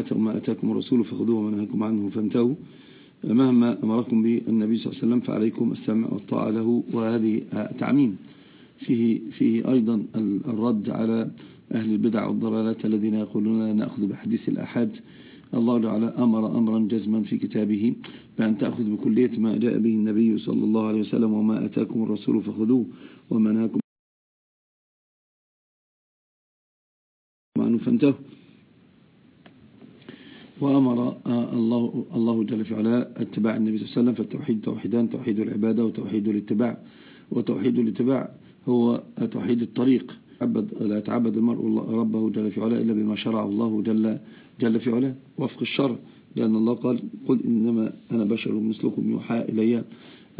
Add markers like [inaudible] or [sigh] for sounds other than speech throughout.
الآية وما أتاكم الرسول فخذوه وما نهاكم عنه فانتهوا. مهما أمركم به النبي صلى الله عليه وسلم فعليكم السمع والطاعة له وهذه تعميم. فيه, فيه أيضا الرد على أهل البدع والضلالات الذين يقولون لا نأخذ بحديث الأحد الله تعالى أمر أمرا جزما في كتابه بأن تأخذ بكلية ما جاء به النبي صلى الله عليه وسلم وما أتاكم الرسول فخذوه وما نهاكم عنه فانتهوا. وأمر الله الله جل في علاء اتباع النبي صلى الله عليه وسلم. فالتوحيد توحيدان توحيد العبادة وتوحيد الاتباع. وتوحيد الاتباع هو توحيد الطريق. لا يتعبد المرء ربه جل في علاء إلا بما شرع الله جل, جل في علاء وفق الشرع لأن الله قال قل إنما أنا بشر مثلكم يوحى إلي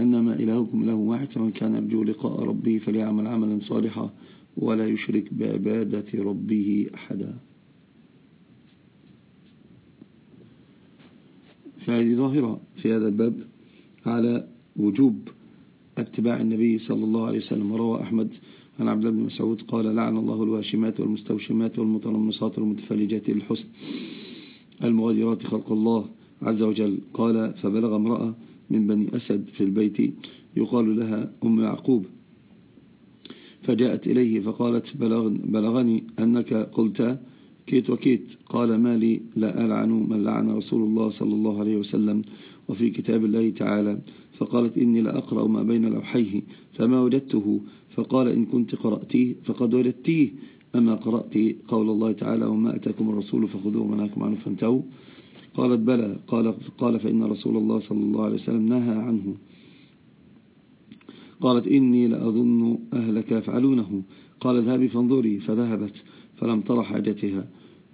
أنما إلهكم إله واحد فمن كان يرجو لقاء ربه فليعمل عملا صالحا ولا يشرك بعبادة ربه أحدا. فهذه ظاهرة في هذا الباب على وجوب اتباع النبي صلى الله عليه وسلم وروى أحمد عن عبد الله بن مسعود قال لعن الله الواشمات والمستوشمات والمتنمصات والمتفلجات للحسن المغيرات خلق الله عز وجل قال فبلغ امرأة من بني أسد في البيت يقال لها أم يعقوب فجاءت إليه فقالت بلغ بلغني أنك قلت كيت وكيت. قال ما لي؟ لا ألعن من لعن رسول الله صلى الله عليه وسلم وفي كتاب الله تعالى. فقالت إني لأقرأ ما بين لوحيه. فما وجدته؟ فقال إن كنت قرأتيه فقد وجدتيه. أما قرأت قول الله تعالى وما أتاكم الرسول فخذوه مناكم عنه فانتهوا. قالت بلى. قال, قال فإن رسول الله صلى الله عليه وسلم نهى عنه. قالت إني لأظن أهلك يفعلونه. قال اذهبي فانظري. فذهبت. فلم ترى حاجتها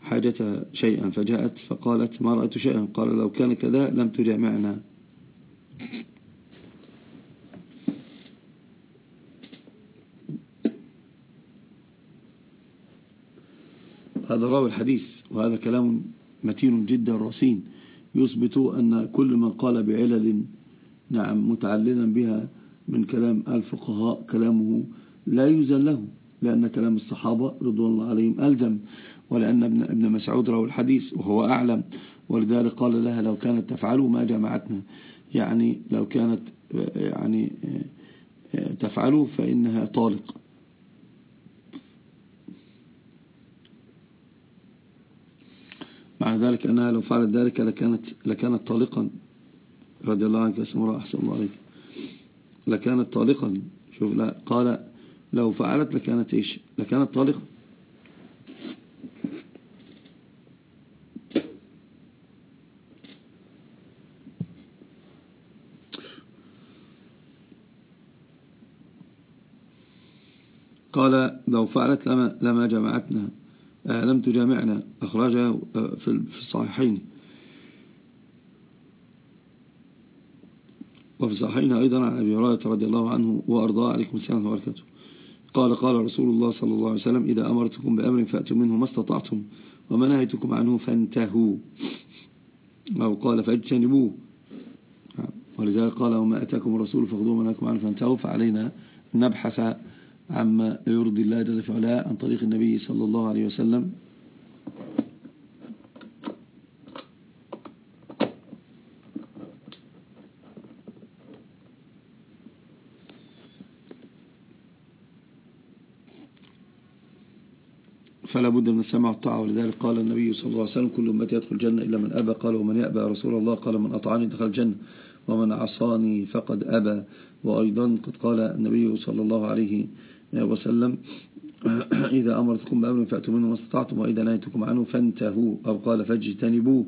حاجتها شيئا. فجاءت فقالت ما رأيت شيئا. قال لو كان كذا لم تجامعنا هذا راوي الحديث وهذا كلام متين جدا رصين. يثبت أن كل من قال بعلل نعم متعللا بها من كلام الفقهاء كلامه لا يوزن له. لأن كلام الصحابة رضوان الله عليهم ألزم ولأن ابن, ابن مسعود روى الحديث وهو أعلم ولذلك قال لها لو كانت تفعل ما جمعتنا. يعني لو كانت يعني تفعل فإنها طالق. مع ذلك أنها لو فعلت ذلك لكانت, لكانت طالقا. رضي الله عنك اسمه أحسن الله عليك. لكانت طالقا. شوف لا قال لو فعلت لكانت إيش؟ لكانت طالقا قال لو فعلت لما, لما جمعتنا آه، لم تجامعنا. أخرجها آه، في الصحيحين. وفي الصحيحين أيضا عن أبي هريرة رضي الله عنه وأرضاه عليكم السلام وبركاته. قال قال رسول الله صلى الله عليه وسلم إذا أمرتكم بأمر فأتوا منه ما استطعتم وما نهيتكم عنه فانتهوا. أو قال فاجتنبوه. ولذلك قال وما أتاكم الرسول فاخذوه منكم عنه فانتهوا فعلينا نبحث عما يرضي الله جل وعلا عن طريق النبي صلى الله عليه وسلم. فلا بد من السمع والطاعة. ولذلك قال النبي صلى الله عليه وسلم كل أمتي يدخل الجنة إلا من أبى. قال ومن يأبى رسول الله. قال من أطعني دخل الجنة ومن عصاني فقد أبى. وأيضا قد قال النبي صلى الله عليه وسلم [coughs] إذا أمرتكم بأمر فأتوا منه ما استطعتم وإذا نهيتكم عنه فانتهوا. أو قال فاجتنبوا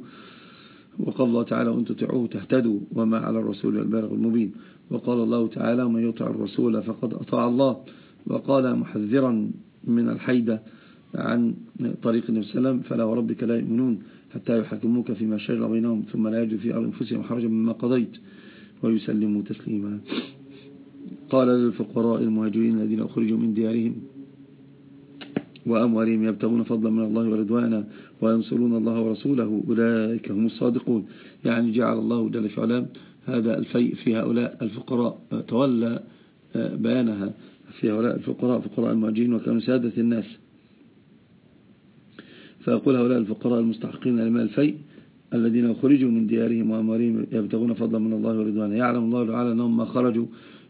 وقال الله تعالى وإن تطيعوه تهتدوا وما على الرسول البالغ المبين. وقال الله تعالى ومن يطع الرسول فقد أطاع الله. وقال محذرا من الحيدة عن طريق النبي صلى الله عليه وسلم فلا وربك لا يؤمنون حتى يحكموك فيما شجر بينهم ثم لا يجد في أنفسهم حرجا مما قضيت ويسلموا تسليما. قال للفقراء المهاجرين الذين أخرجوا من ديارهم وأموالهم يبتغون فضلا من الله ورضوانا وينصرون الله ورسوله أولئك هم الصادقون. يعني جعل الله جل في علام هذا الفيء في هؤلاء الفقراء تولى بيانها في هؤلاء الفقراء فقراء المهاجرين وكانوا سادة الناس. فيقول هؤلاء الفقراء المستحقين لمال الفيء الذين خرجوا من ديارهم وأموالهم يبتغون فضلا من الله ورضوانه يعلم الله تعالى أنهم ما خرجوا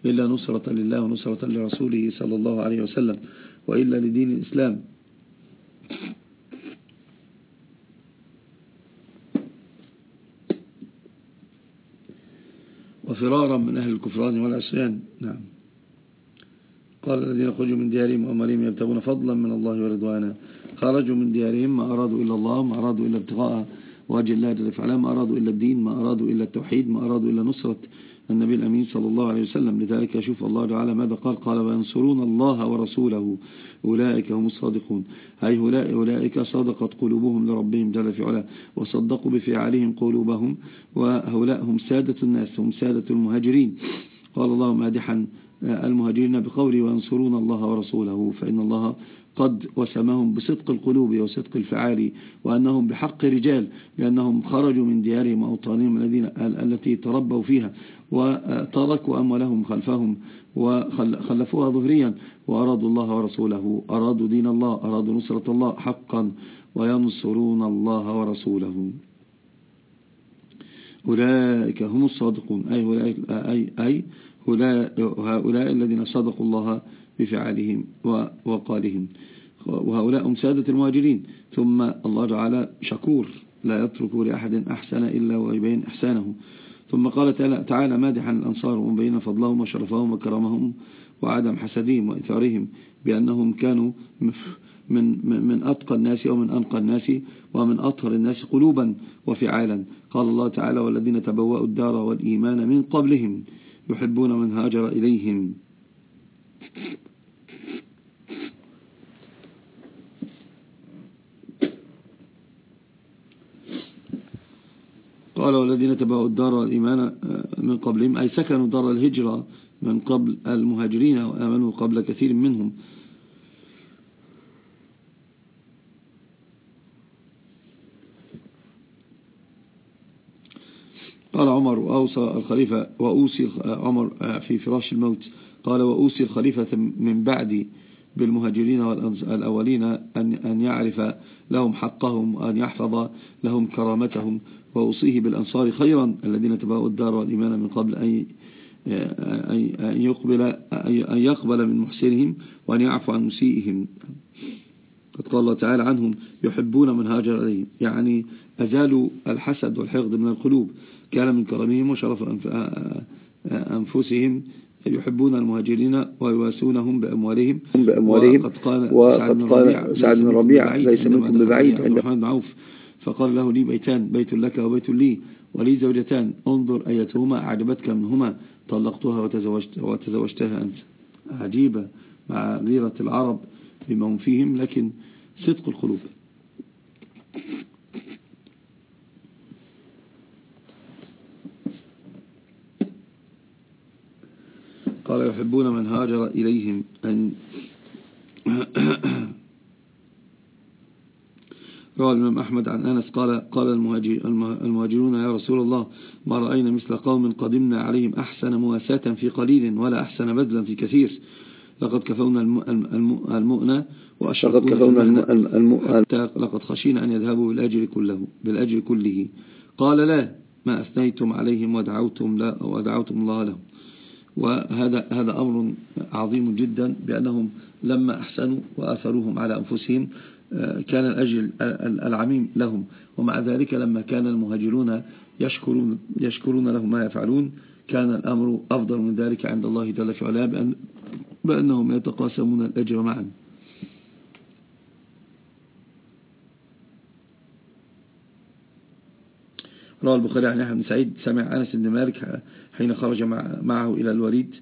إلا نصرة لله ونصرة لرسوله صلى الله عليه وسلم وإلا لدين الإسلام. وفرارا من أهل الكفران والعصيان. نعم. قال الذين خرجوا من ديارهم وأموالهم يبتغون فضلا من الله ورضوانا. خرجوا من ديارهم ما أرادوا إلا الله ما أرادوا إلا ابتغاء وجه الله جل وعلا ما أرادوا إلا الدين ما أرادوا إلا التوحيد ما أرادوا إلا نصرة النبي الأمين صلى الله عليه وسلم. لذلك يشوف الله تعالى ماذا قال؟ قال وينصرون الله ورسوله أولئك هم الصادقون. أي أولئك صدقت قلوبهم لربهم جل في علا وصدقوا بفعالهم قلوبهم وهؤلاء هم سادة الناس هم سادة المهاجرين. قال الله مادحا المهاجرين بقوله وينصرون الله ورسوله فإن الله قد وسمهم بصدق القلوب وصدق الفعال وأنهم بحق رجال لأنهم خرجوا من ديارهم وأوطانهم الذين التي تربوا فيها وتركوا أموالهم خلفهم وخلفوها ظهريا وأرادوا الله ورسوله أرادوا دين الله أرادوا نصرة الله حقا وينصرون الله ورسوله. أولئك هم الصادقون أي, أي, أي هؤلاء الذين صدقوا الله بفعلهم وقالهم وهؤلاء هم سادة المهاجرين. ثم الله تعالى شكور لا يترك لأحد أحسن إلا ويبين إحسانه. ثم قال تعالى مادحا الأنصار ومبين فضلهم وشرفهم وكرمهم وعدم حسدهم وإثارهم بأنهم كانوا من من أتقى الناس ومن أنقى الناس ومن أطهر الناس قلوبا وفعالا. قال الله تعالى والذين تبوأوا الدار والإيمان من قبلهم. يحبون من هاجر إليهم. قال والذين تبعوا الدار والإيمان آه، من قبلهم أي سكنوا دار الهجرة من قبل المهاجرين وآمنوا قبل كثير منهم. قال عمر وأوصى الخليفة وأوصي عمر آه، في فراش الموت. قال وأوصي الخليفة من بعدي بالمهاجرين الأولين أن يعرف لهم حقهم وأن يحفظ لهم كرامتهم. وأوصيه بالأنصار خيرا الذين تباؤوا الدار والإيمان من قبل أن أن يقبل أن يقبل من محسنهم وأن يعفو عن مسيئهم. قد قال الله تعالى عنهم يحبون من هاجر إليهم يعني أزالوا الحسد والحقد من القلوب. كان من كرمهم وشرف أنفسهم يحبون المهاجرين ويواسونهم بأموالهم. بأموالهم وقد قال, وقد قال سعد بن ربيع ليس منكم ببعيد. عند محمد معوف فقال له لي بيتان بيت لك وبيت لي ولي زوجتان. انظر أيتهما أعجبتك منهما. طلقتها وتزوجت وتزوجتها أنت. عجيبة مع غيرة العرب بما هم فيهم لكن صدق القلوب. قال يحبون من هاجر إليهم أن [coughs] روى الإمام أحمد عن أنس قال قال المهاجرون يا رسول الله ما رأينا مثل قوم قدمنا عليهم أحسن مواساة في قليل ولا أحسن بذلا في كثير. لقد كفونا المؤنى وأشركونا لقد خشينا أن يذهبوا بالأجر كله بالأجر كله. قال لا ما أثنيتم عليهم ودعوتم, لا ودعوتم الله لهم. وهذا هذا أمر عظيم جدا بأنهم لما أحسنوا وآثروهم على أنفسهم آه، كان الأجل العميم لهم. ومع ذلك لما كان المهاجرون يشكرون, يشكرون لهم ما يفعلون كان الأمر أفضل من ذلك عند الله جل وعلا بأن بأنهم يتقاسمون الأجر معا. روى البخاري عن يحيى بن سعيد سمع أنس بن مالك حين خرج معه إلى الوليد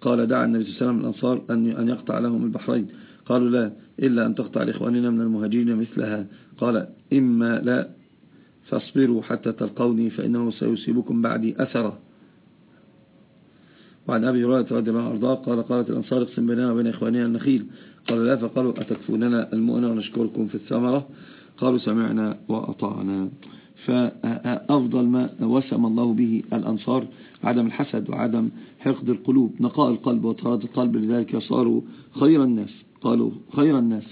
قال دعا النبي صلى الله عليه وسلم الأنصار أن يقطع لهم البحرين. قالوا لا إلا أن تقطع لإخواننا من المهاجرين مثلها. قال إما لا فاصبروا حتى تلقوني فإنه سيصيبكم بعدي أثرة وعن أبي هريرة رضي الله عنه قال قالت الأنصار اقسم بيننا وبين إخواننا النخيل. قال لا. فقالوا أتكفوننا المؤنة ونشكركم في الثمرة؟ قالوا سمعنا وأطعنا. فأفضل ما وسم الله به الأنصار عدم الحسد وعدم حقد القلوب. نقاء القلب وطراد القلب لذلك صاروا خير الناس. قالوا خير الناس.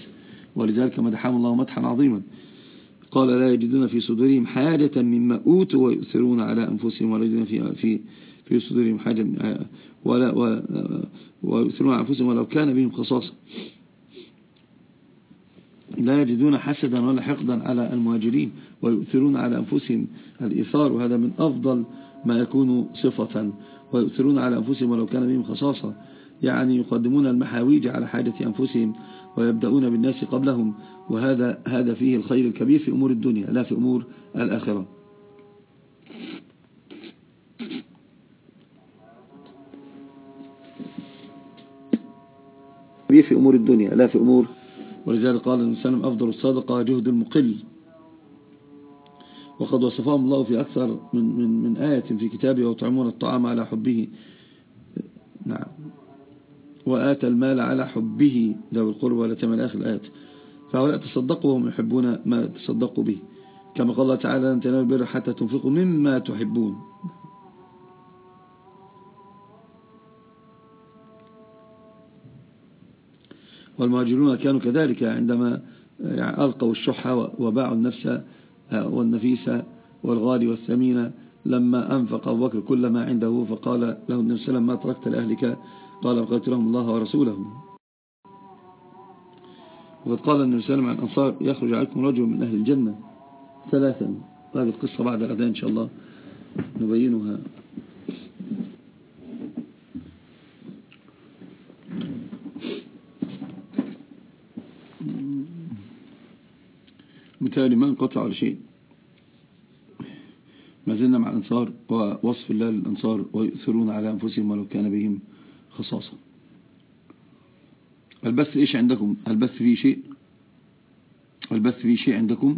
ولذلك مدحهم الله مدحا عظيما. قال لا يجدون في صدورهم حاجة مما أوتوا ويؤثرون على أنفسهم ولا يجدون في, في, في صدورهم حاجة ولا ويؤثرون على أنفسهم ولو كان بهم خصاصة. لا يجدون حسدا ولا حقدا على المهاجرين. ويؤثرون على أنفسهم الإثار وهذا من أفضل ما يكون صفة. ويؤثرون على أنفسهم ولو كان بهم خصاصة. يعني يقدمون المحاويج على حاجة أنفسهم ويبدأون بالناس قبلهم. وهذا هذا فيه الخير الكبير في أمور الدنيا لا في أمور الآخرة. في أمور الدنيا لا في أمور. ولذلك قال الإنسان أفضل الصدقة جهد المقل. وقد وصفهم الله في أكثر من, من, من آية في كتابه وطعمون الطعام على حبه. نعم. وآتى المال على حبه ذوي القربى ولا تمل آخر الآيات. فهؤلاء تصدقوا وهم يحبون ما تصدقوا به. كما قال الله تعالى لن تنالوا البر حتى تنفقوا مما تحبون. والمهاجرون كانوا كذلك عندما ألقوا الشح وباعوا النفس والنفيسة والغالي والثمين لما أنفق أبو بكر كل ما عنده فقال له النبي صلى الله عليه وسلم ما تركت لأهلك؟ قال بقيت لهم الله ورسوله. وقد قال النبي صلى الله عليه وسلم عن أنصار يخرج عليكم رجل من أهل الجنة. ثلاثا. هذه القصة بعد الأذان إن شاء الله نبينها. مثالي ما انقطع على شيء. ما زلنا مع الأنصار ووصف الله للأنصار ويؤثرون على أنفسهم ولو كان بهم خصاصة. البث إيش عندكم؟ البث فيه شيء؟ البث فيه شيء عندكم؟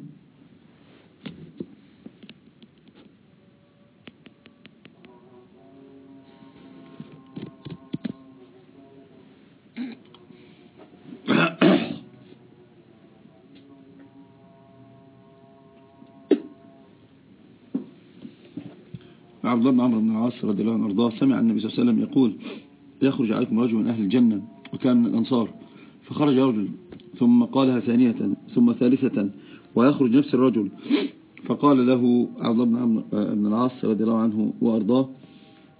العاص رضي الله عنه سمع النبي صلى الله عليه وسلم يقول يخرج عليكم رجل من أهل الجنة وكان من الأنصار. فخرج رجل ثم قالها ثانية ثم ثالثة ويخرج نفس الرجل. فقال له عبد الله بن العاص رضي الله عنه وأرضاه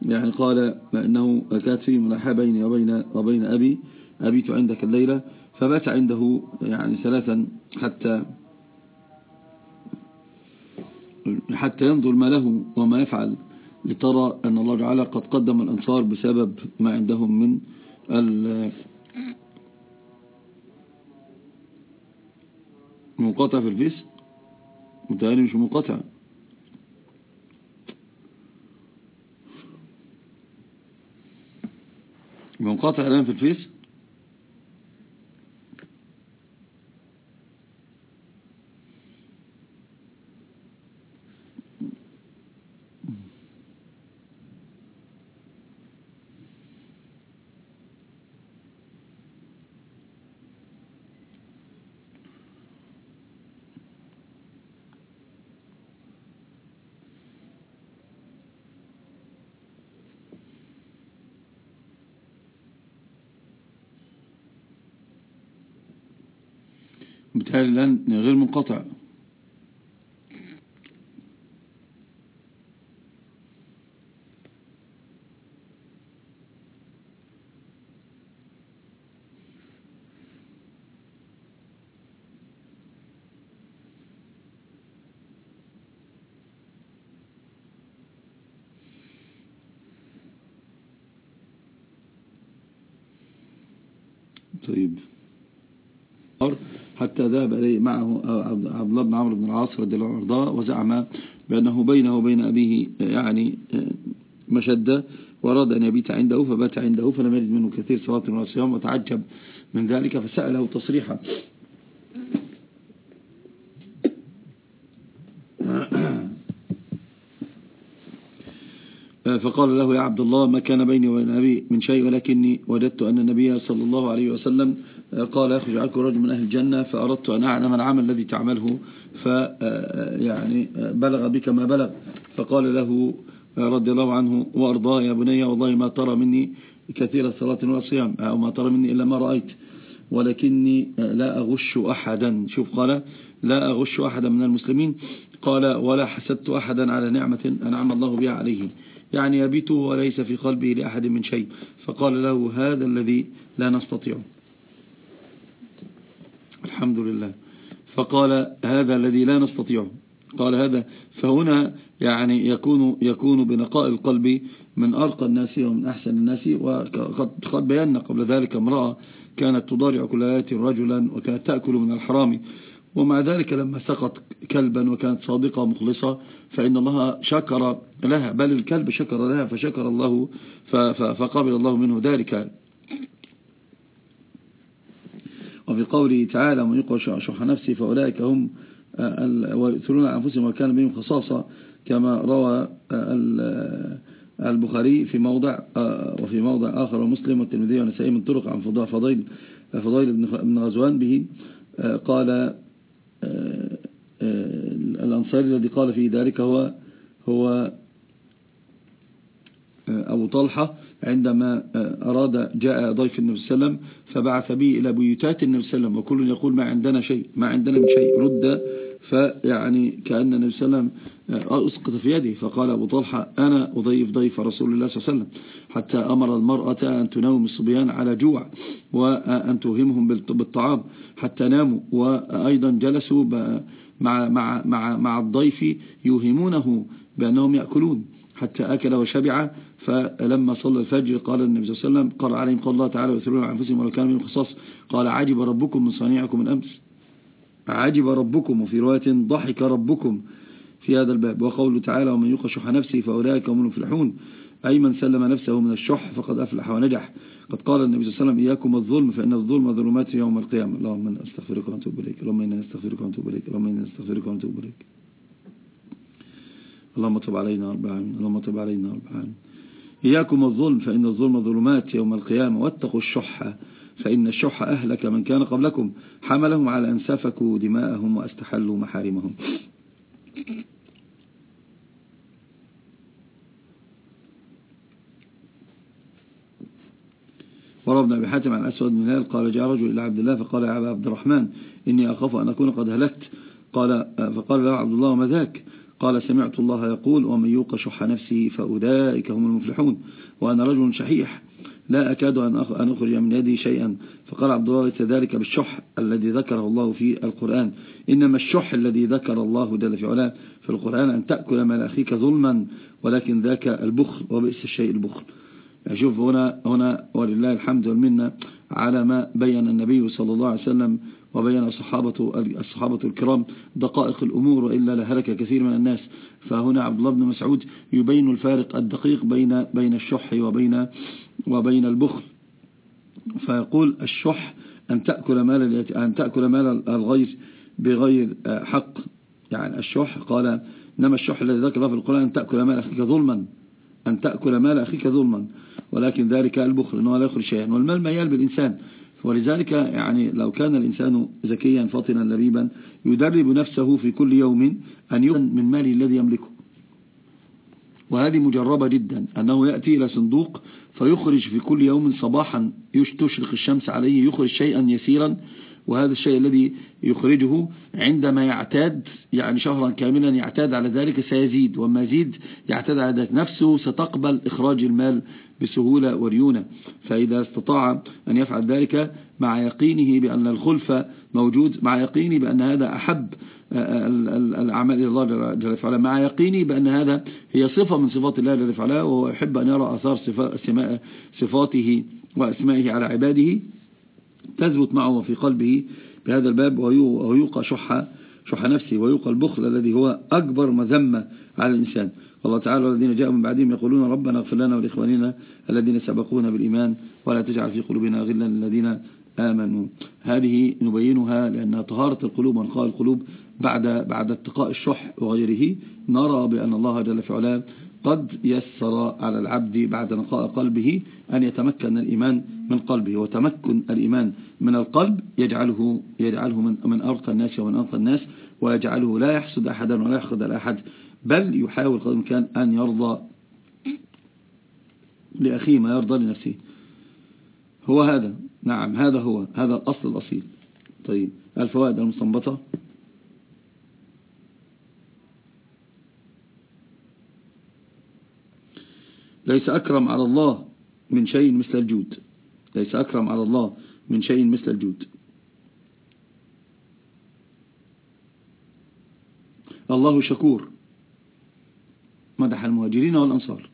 يعني قال أنه كانت في ملاحة بيني وبين, وبين أبي أبيت عندك الليلة. فبات عنده يعني ثلاثا حتى حتى ينظر ما له وما يفعل. لترى أن الله تعالى قد قدم الأنصار بسبب ما عندهم من المنقطع في الفيس؟ متهيألي مش منقطع. منقطع الآن في الفيس؟ الآن غير منقطع. طيب. حتى ذهب إليه معه عبد الله بن عمرو بن العاص رضي الله عنه وزعم بأنه بينه وبين أبيه يعني مشدة وأراد أن يبيت عنده فبات عنده فلم يجد منه كثير صلاة وصيام وتعجب من ذلك فسأله تصريحا. فقال له يا عبد الله ما كان بيني وبين أبي من شيء ولكني وجدت أن النبي صلى الله عليه وسلم قال يخرج عنكم رجل من أهل الجنة فأردت أن أعلم العمل الذي تعمله ف يعني بلغ بك ما بلغ. فقال له رضي الله عنه وأرضاه يا بني والله ما ترى مني كثير الصلاة والصيام أو ما ترى مني إلا ما رأيت ولكني لا أغش أحدا. شوف قال لا أغش أحدا من المسلمين. قال ولا حسدت أحدا على نعمة أنعم الله بها عليه. يعني يبيت وليس في قلبه لأحد من شيء. فقال له هذا الذي لا نستطيع. الحمد لله. فقال هذا الذي لا نستطيع. قال هذا. فهنا يعني يكون يكون بنقاء القلب من أرقى الناس ومن أحسن الناس. وقد بينا قبل ذلك امرأة كانت تضارع كل آيات رجلا وكانت تأكل من الحرام. ومع ذلك لما سقط كلبا وكانت صادقة مخلصة فإن الله شكر لها بل الكلب شكر لها فشكر الله فقبل الله منه ذلك. وفي قوله تعالى من يقوى شح نفسه فأولئك هم ويؤثرون على أنفسهم وكان بهم خصاصة كما روى البخاري في موضع وفي موضع آخر ومسلم والترمذي ونسائي من طرق عن فضيل فضيل بن غزوان به قال الأنصاري الذي قال في ذلك هو هو أبو طلحة عندما أراد جاء ضيف النبي صلى الله عليه وسلم فبعث به إلى بيوتات النبي صلى الله عليه وسلم وكل يقول ما عندنا شيء ما عندنا من شيء رد فيعني كأن النبي صلى الله عليه وسلم أسقط في يده فقال أبو طلحة أنا أضيف ضيف رسول الله صلى الله عليه وسلم حتى أمر المرأة أن تنوم الصبيان على جوع وأن توهمهم بالطعام حتى ناموا وأيضا جلسوا مع, مع, مع, مع الضيف يوهمونه بأنهم يأكلون حتى أكل وشبع فلما صلى الفجر قال النبي صلى الله عليه وسلم قال عليهم قال الله تعالى ويثرون عن أنفسهم ولو كان من خصاص قال عجب ربكم من صنيعكم من أمس عجب ربكم وفي رواية ضحك ربكم في هذا الباب. وقوله تعالى ومن يوق شح نفسه فأولئك هم المفلحون. أي من سلم نفسه من الشح فقد أفلح ونجح. قد قال النبي صلى الله عليه وسلم إياكم الظلم فإن الظلم ظلمات يوم القيامة. اللهم إنا أستغفرك وأتوب إليك. اللهم إنا نستغفرك وأتوب إليك. اللهم إنا نستغفرك وأتوب إليك. اللهم تب علينا رب اللهم تب علينا رب إياكم الظلم فإن الظلم ظلمات يوم القيامة. واتقوا الشح. فإن الشح أهلك من كان قبلكم. حملهم على أن سفكوا دماءهم وأستحلوا محارمهم. وربنا بحاتم عن أسود من هلال قال جاء رجل إلى عبد الله فقال يا عبد الرحمن إني أخاف أن أكون قد هلكت. قال فقال له عبد الله وما ذاك؟ قال سمعت الله يقول ومن يوق شح نفسه فأولئك هم المفلحون. وأنا رجل شحيح. لا أكاد أن أخرج من يدي شيئا. فقال عبد الله ليس ذلك بالشح الذي ذكره الله في القرآن. إنما الشح الذي ذكر الله جل في علاه في القرآن أن تأكل مال أخيك ظلما ولكن ذاك البخل وبئس الشيء البخل. شوف هنا هنا ولله الحمد والمنة على ما بين النبي صلى الله عليه وسلم وبين الصحابة الصحابة الكرام دقائق الأمور وإلا لهلك كثير من الناس. فهنا عبد الله بن مسعود يبين الفارق الدقيق بين بين الشح وبين وبين البخل. فيقول الشح أن تأكل مال أن تأكل مال الغير بغير حق. يعني الشح قال إنما الشح الذي ذكر في القرآن أن تأكل مال أخيك ظلما. أن تأكل مال أخيك ظلما. ولكن ذلك البخل أنه لا يخرج شيئا. والمال ميال بالإنسان. ولذلك يعني لو كان الإنسان ذكيا فاطنا لبيبا يدرب نفسه في كل يوم أن يؤمن من ماله الذي يملكه. وهذه مجربة جدا أنه يأتي إلى صندوق فيخرج في كل يوم صباحا تشرق الشمس عليه يخرج شيئا يسيرا وهذا الشيء الذي يخرجه عندما يعتاد يعني شهرا كاملا يعتاد على ذلك سيزيد وما يزيد يعتاد على ذلك نفسه ستقبل إخراج المال بسهولة وريونة. فإذا استطاع أن يفعل ذلك مع يقينه بأن الخلف موجود مع يقينه بأن هذا أحب الأعمال إلى الله جل وعلا مع يقيني بأن هذا هي صفة من صفات الله جل وعلا وهو يحب أن يرى أثار صفاته وأسمائه على عباده. تثبت معه في قلبه بهذا الباب ويوقى شح شح نفسه ويوقى البخل الذي هو أكبر مذمة على الإنسان. الله تعالى والذين جاءوا من بعدهم يقولون ربنا اغفر لنا ولإخواننا الذين سبقونا بالإيمان ولا تجعل في قلوبنا غلا للذين آمنوا. هذه نبينها لأنها طهارة القلوب وانقاء القلوب بعد بعد اتقاء الشح وغيره. نرى بأن الله جل في علاه قد يسر على العبد بعد نقاء قلبه أن يتمكن الإيمان من قلبه. وتمكن الإيمان من القلب يجعله يجعله من من أرقى الناس ومن أرقى الناس ويجعله لا يحسد أحدا ولا يحقد الأحد بل يحاول قدر الإمكان أن يرضى لأخيه ما يرضى لنفسه. هو هذا. نعم هذا هو. هذا الأصل الأصيل. طيب الفوائد المستنبطة. ليس أكرم على الله من شيء مثل الجود. ليس أكرم على الله من شيء مثل الجود. الله شكور. مدح المهاجرين والأنصار.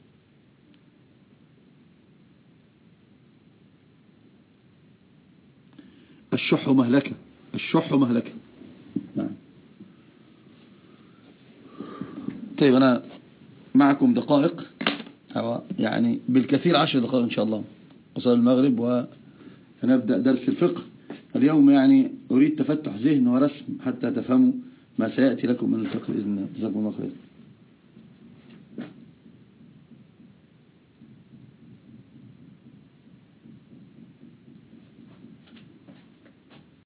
الشح مهلكة الشح مهلكة نعم. طيب أنا معكم دقائق. يعني بالكثير عشر دقائق إن شاء الله. وصل المغرب ونبدأ درس الفقه. اليوم يعني أريد تفتح ذهن ورسم حتى تفهموا ما سيأتي لكم من الفقه بإذن الله. جزاكم الله خير.